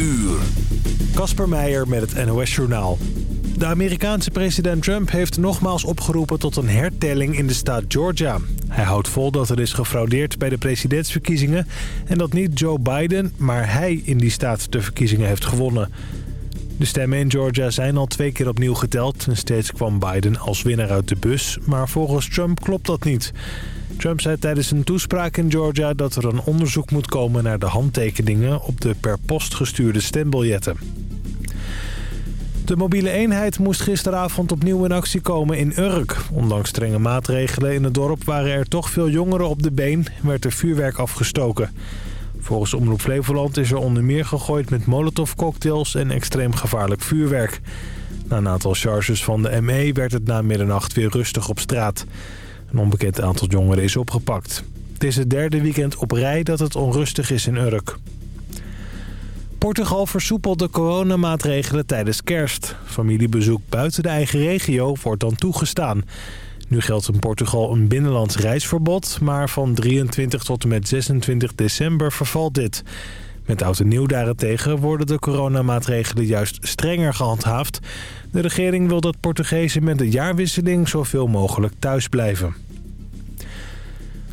uur. Kasper Meijer met het NOS-journaal. De Amerikaanse president Trump heeft nogmaals opgeroepen tot een hertelling in de staat Georgia. Hij houdt vol dat er is gefraudeerd bij de presidentsverkiezingen... en dat niet Joe Biden, maar hij in die staat de verkiezingen heeft gewonnen. De stemmen in Georgia zijn al twee keer opnieuw geteld... en steeds kwam Biden als winnaar uit de bus, maar volgens Trump klopt dat niet... Trump zei tijdens een toespraak in Georgia dat er een onderzoek moet komen naar de handtekeningen op de per post gestuurde stembiljetten. De mobiele eenheid moest gisteravond opnieuw in actie komen in Urk. Ondanks strenge maatregelen in het dorp waren er toch veel jongeren op de been en werd er vuurwerk afgestoken. Volgens Omroep Flevoland is er onder meer gegooid met molotovcocktails en extreem gevaarlijk vuurwerk. Na een aantal charges van de ME werd het na middernacht weer rustig op straat. Een onbekend aantal jongeren is opgepakt. Het is het derde weekend op rij dat het onrustig is in Urk. Portugal versoepelt de coronamaatregelen tijdens kerst. Familiebezoek buiten de eigen regio wordt dan toegestaan. Nu geldt in Portugal een binnenlands reisverbod... maar van 23 tot en met 26 december vervalt dit. Met oud en nieuw daarentegen worden de coronamaatregelen juist strenger gehandhaafd. De regering wil dat Portugezen met de jaarwisseling zoveel mogelijk thuis blijven.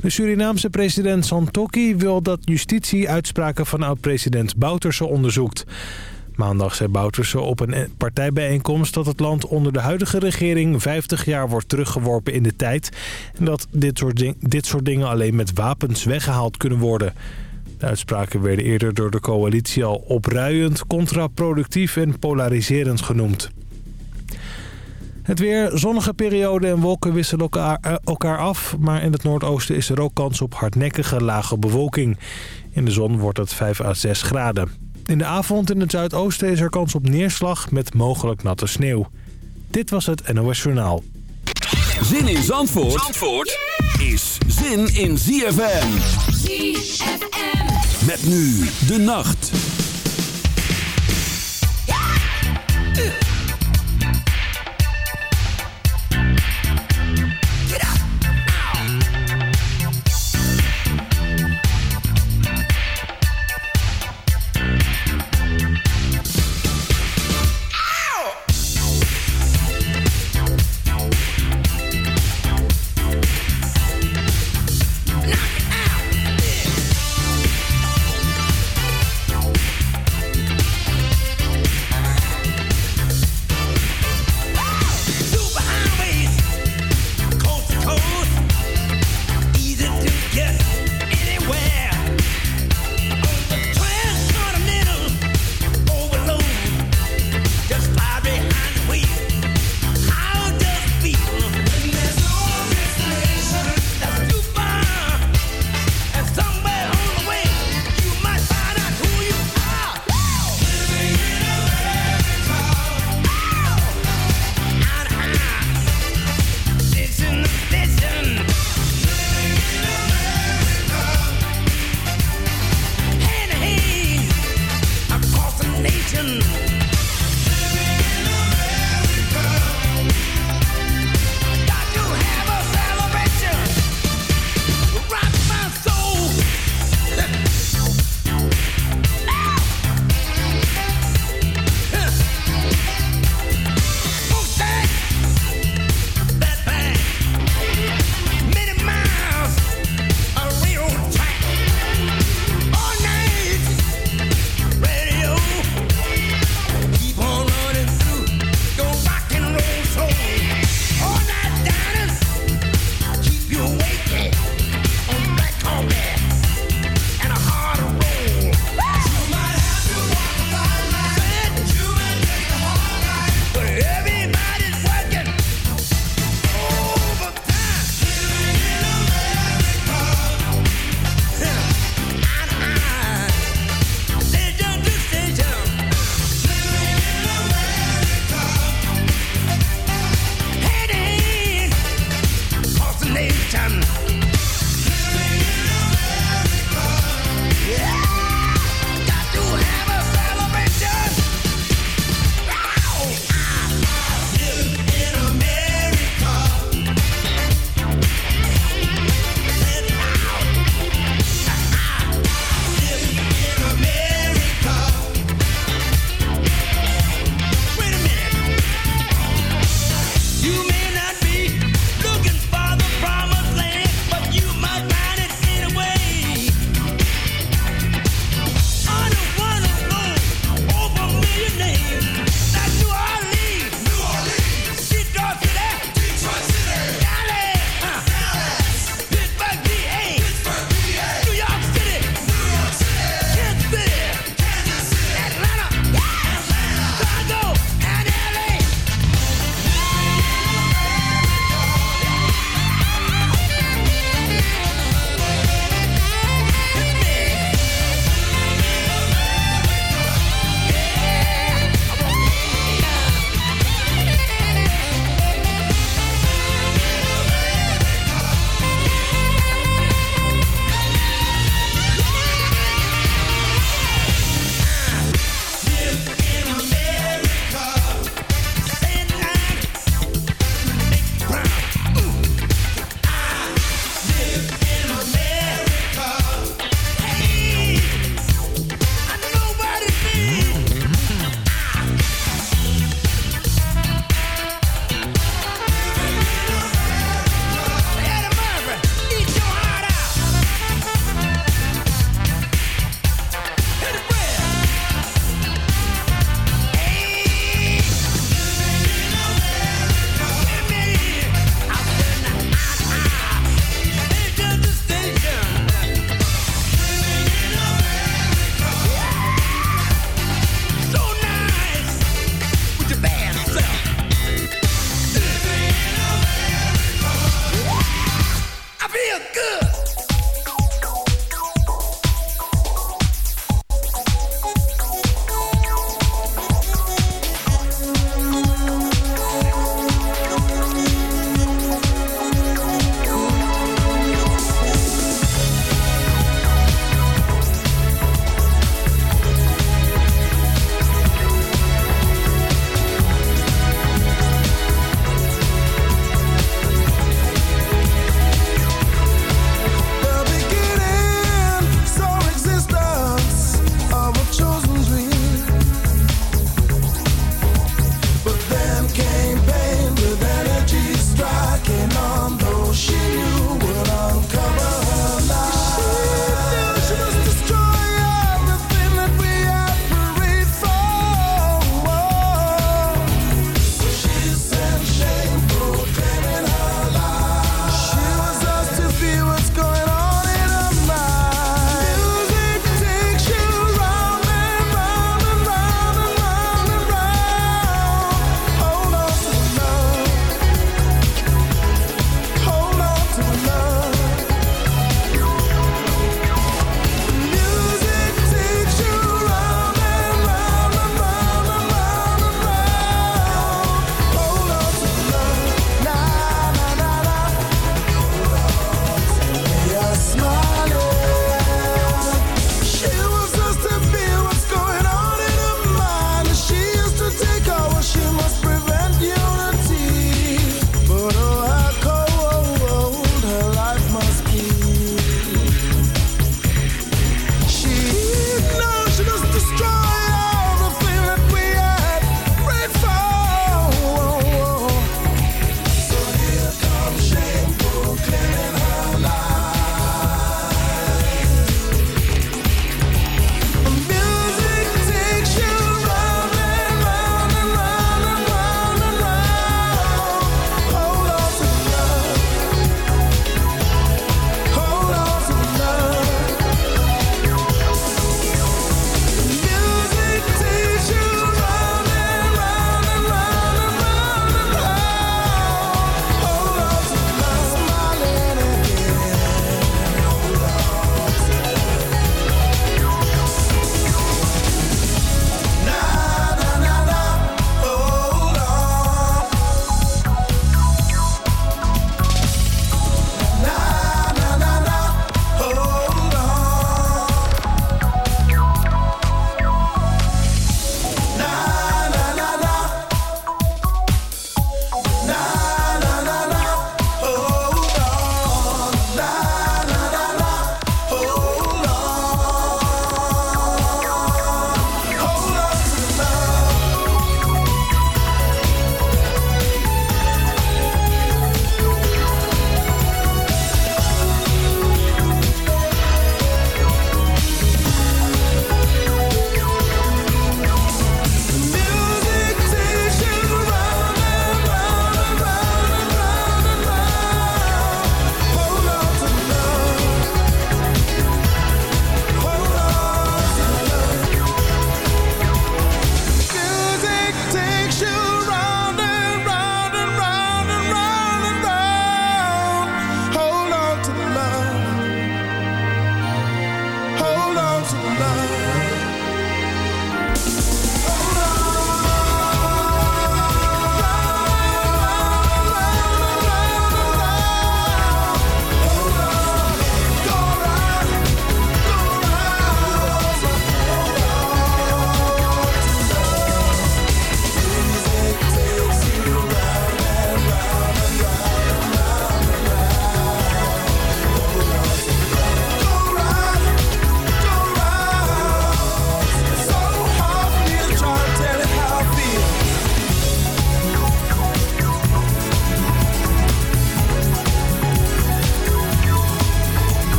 De Surinaamse president Santokki wil dat justitie uitspraken van oud-president Bouterse onderzoekt. Maandag zei Bouterse op een partijbijeenkomst dat het land onder de huidige regering 50 jaar wordt teruggeworpen in de tijd. En dat dit soort, dit soort dingen alleen met wapens weggehaald kunnen worden. De uitspraken werden eerder door de coalitie al opruiend, contraproductief en polariserend genoemd. Het weer, zonnige periode en wolken wisselen elkaar, eh, elkaar af. Maar in het noordoosten is er ook kans op hardnekkige lage bewolking. In de zon wordt het 5 à 6 graden. In de avond in het zuidoosten is er kans op neerslag met mogelijk natte sneeuw. Dit was het NOS Journaal. Zin in Zandvoort, Zandvoort is zin in ZFM. ZFM. Met nu de nacht.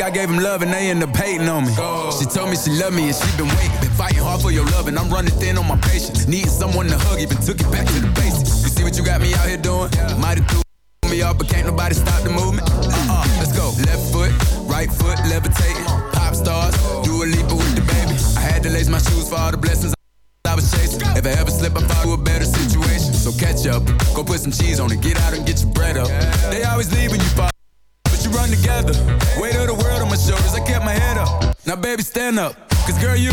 I gave them love and they end up hating on me. She told me she loved me and she been waiting. Been fighting hard for your love and I'm running thin on my patience. Needing someone to hug, even took it back to the basics. You see what you got me out here doing? Mighty threw me off, but can't nobody stop the movement. Uh-uh, let's go. Left foot, right foot, levitating. Pop stars, do a leap with the baby. I had to lace my shoes for all the blessings I was chasing. If I ever slip, I fall to a better situation. So catch up, go put some cheese on it, get out and get your bread up. They always leave when you fall, but you run together baby, stand up. Cause girl, you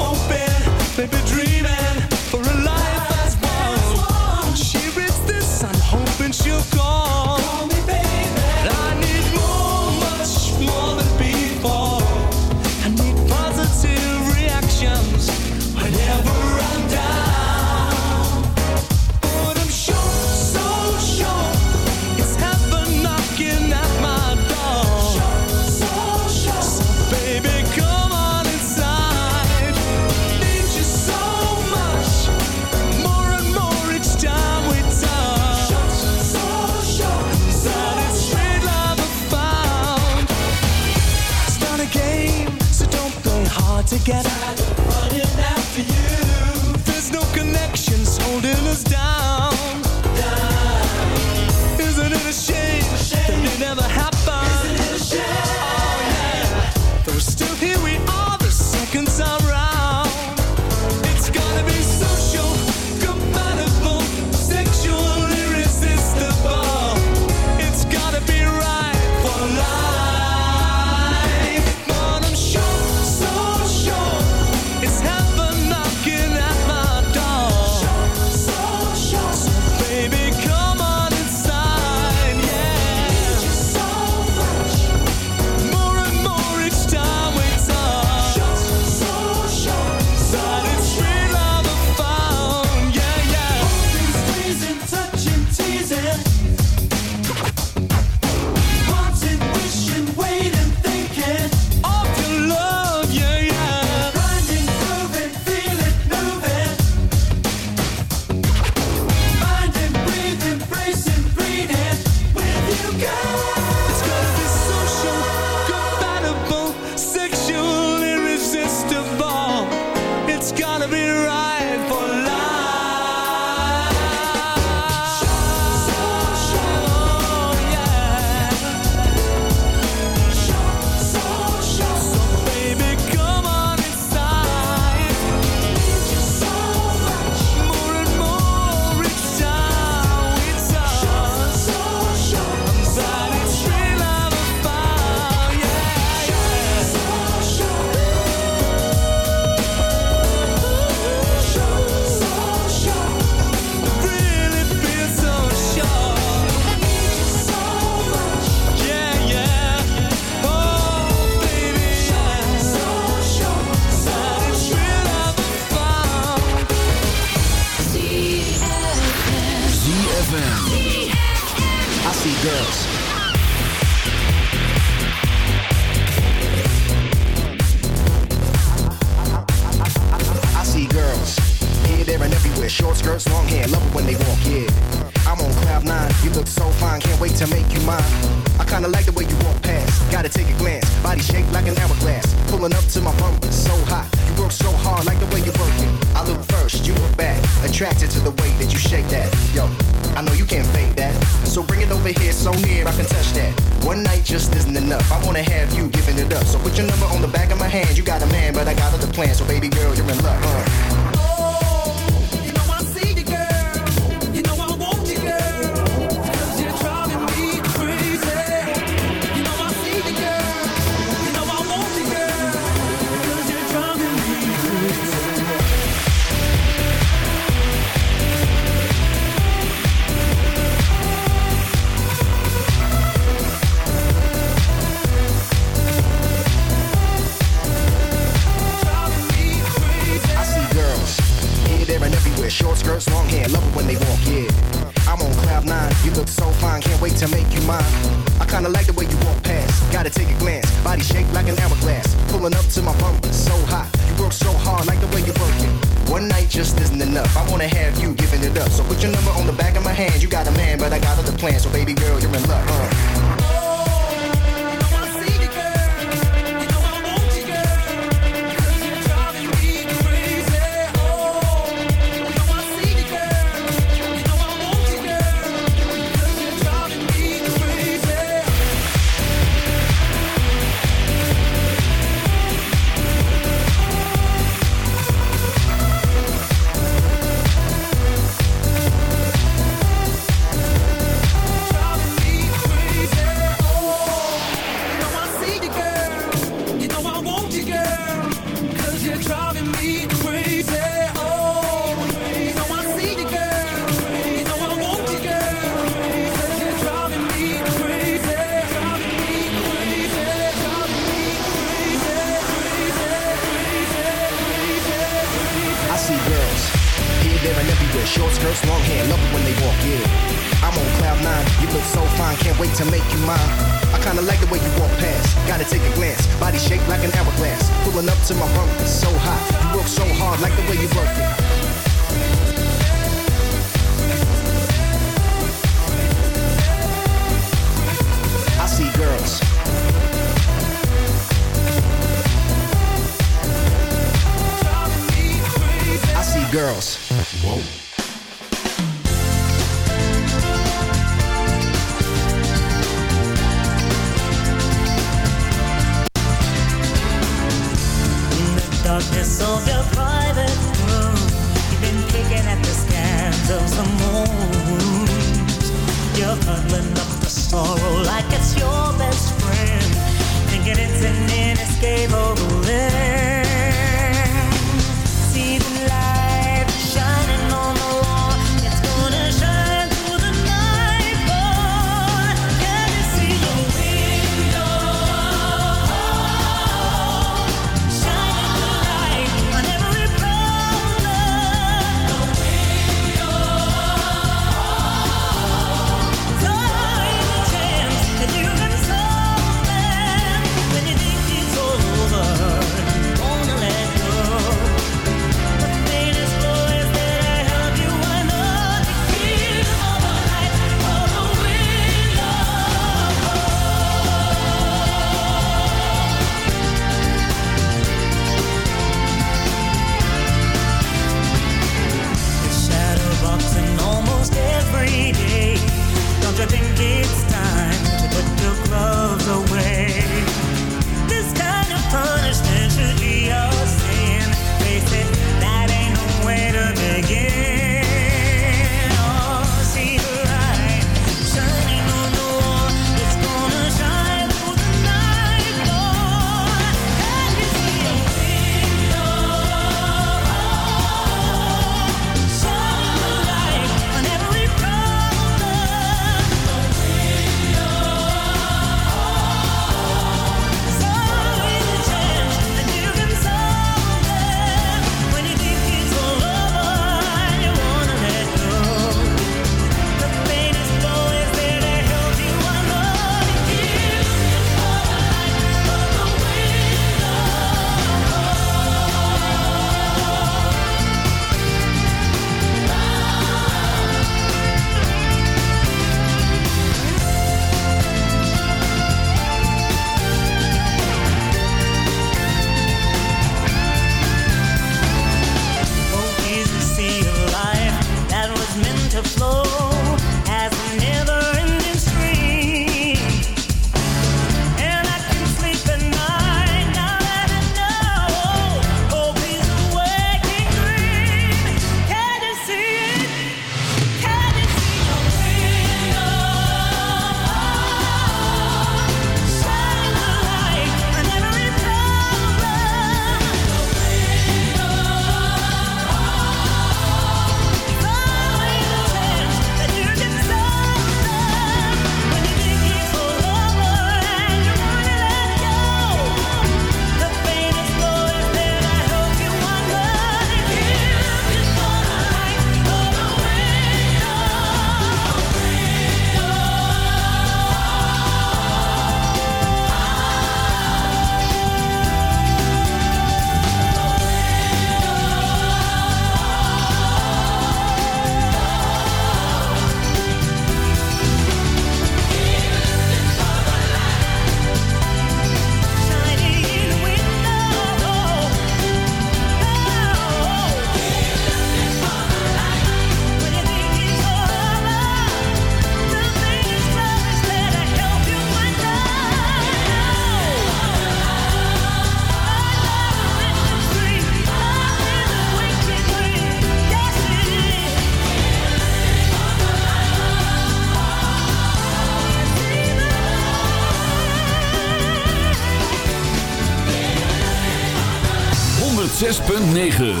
9.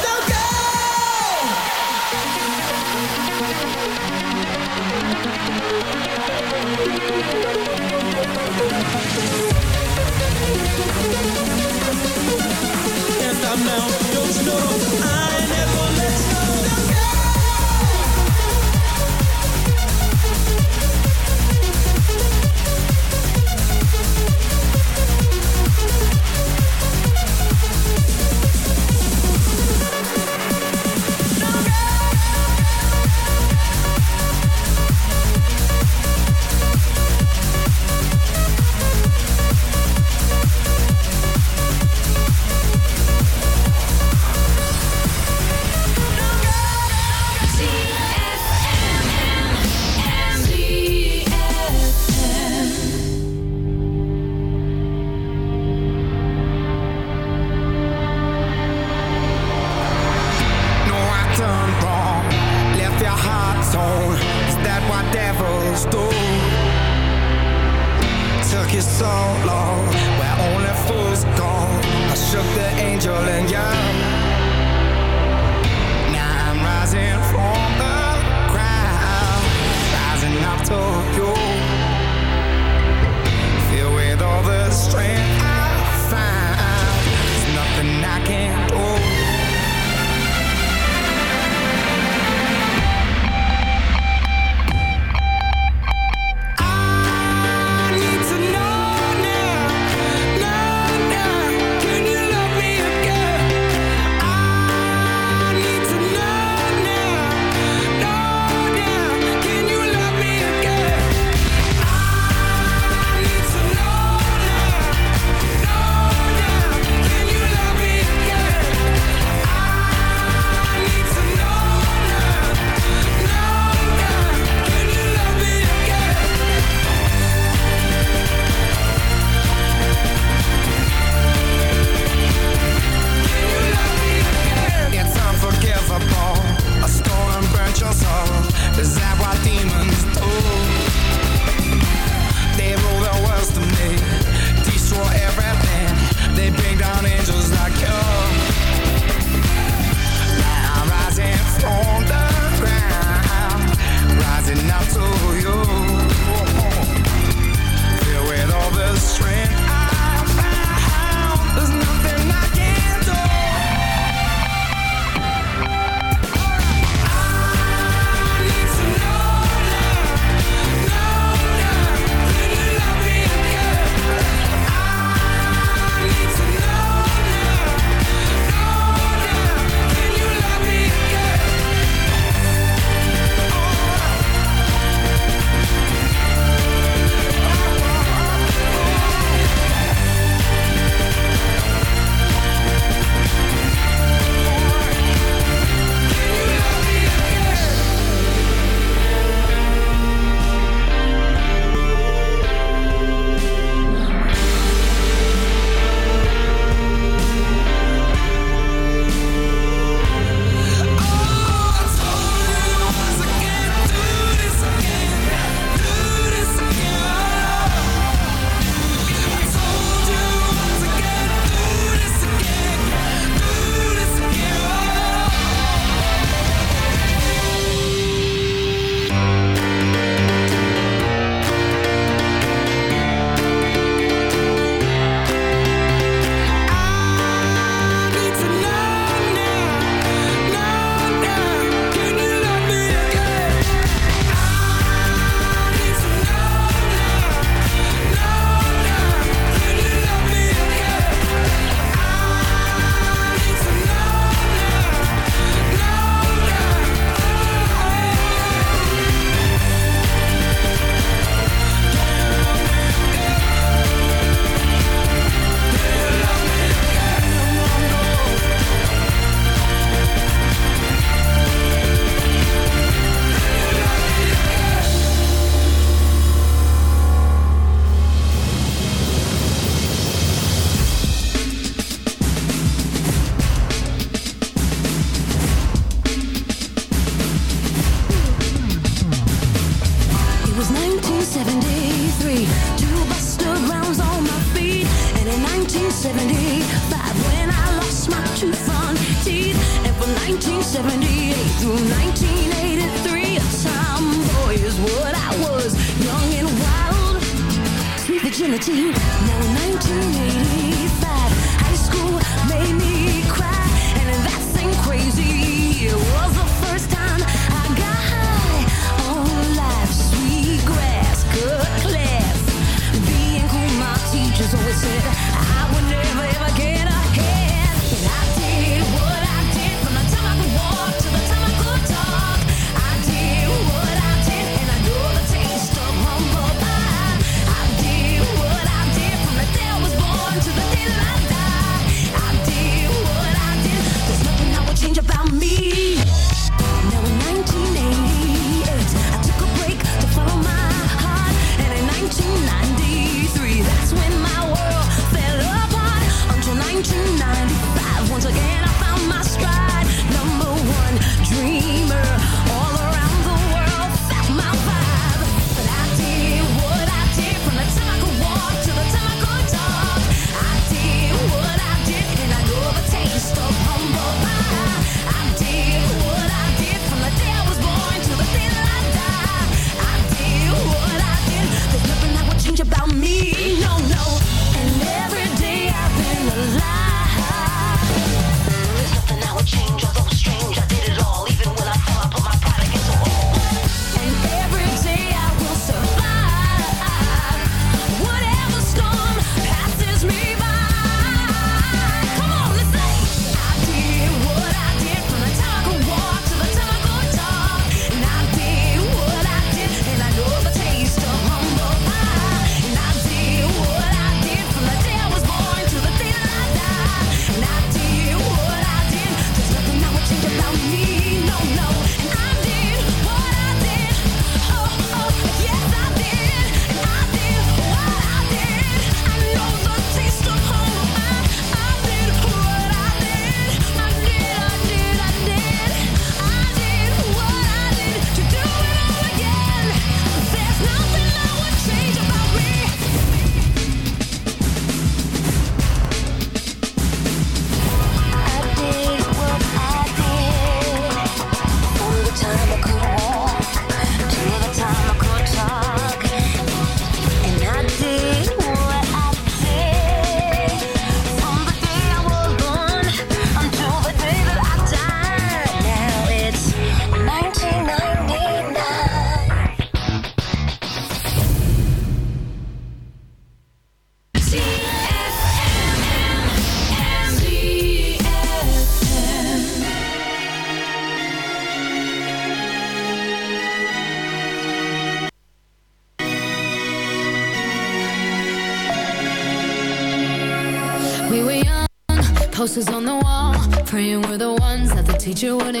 you wanna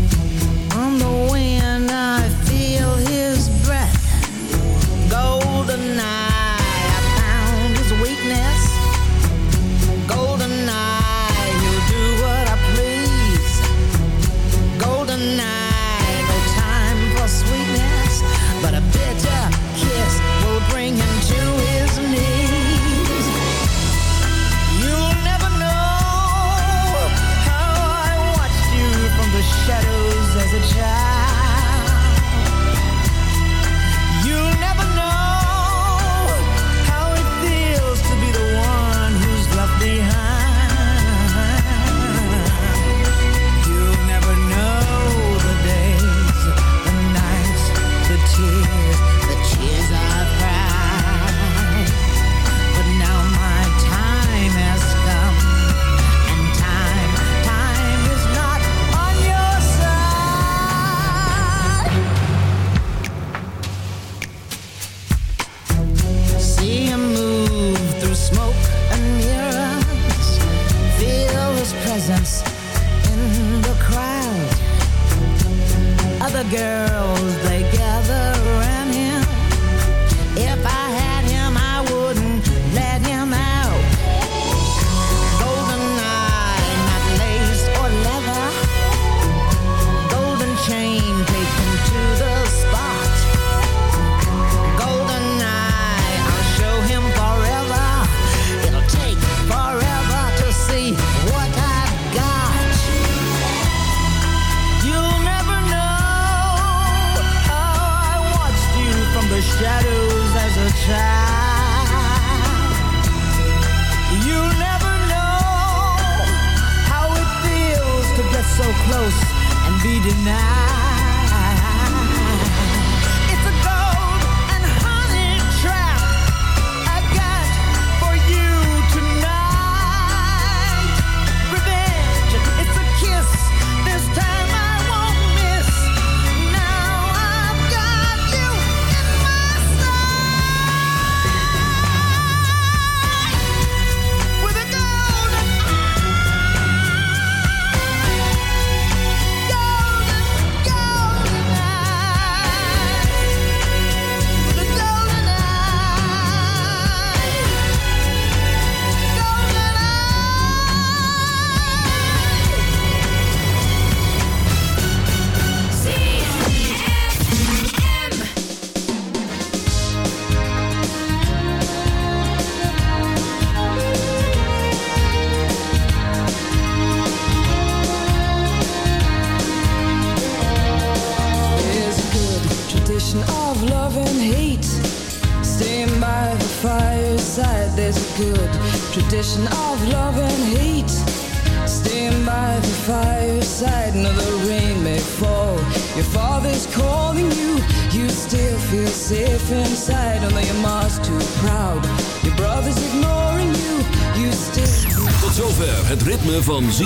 close and be denied.